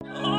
Oh!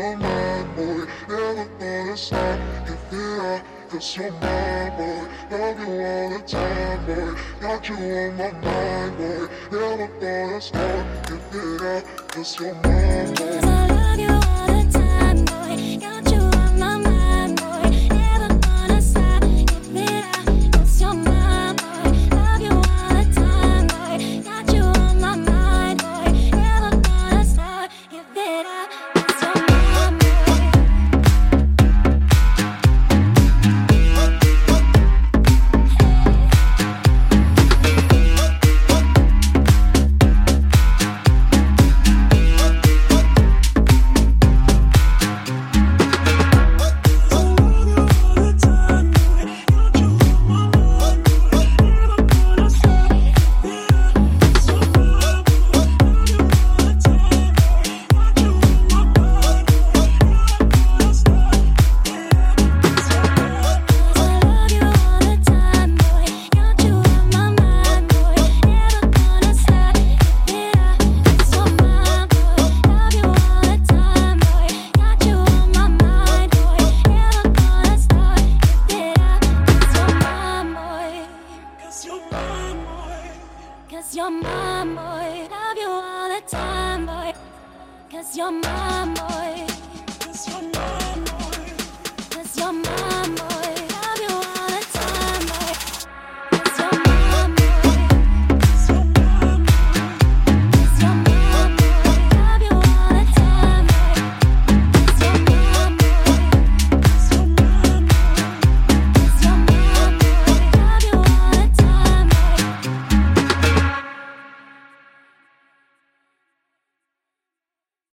my mind, boy. Never gonna stop. Give it up, cause you're mine, boy. Love you all the time, boy. Got you on my mind, boy. Never gonna stop. Give it up, cause you're mine, boy. Cause you're my boy. Love you all the time, boy. Cause you're my boy.